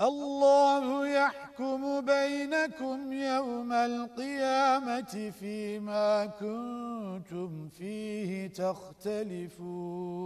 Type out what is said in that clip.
الله يحكم بينكم يوم القيامة فيما كنتم فيه تختلفون.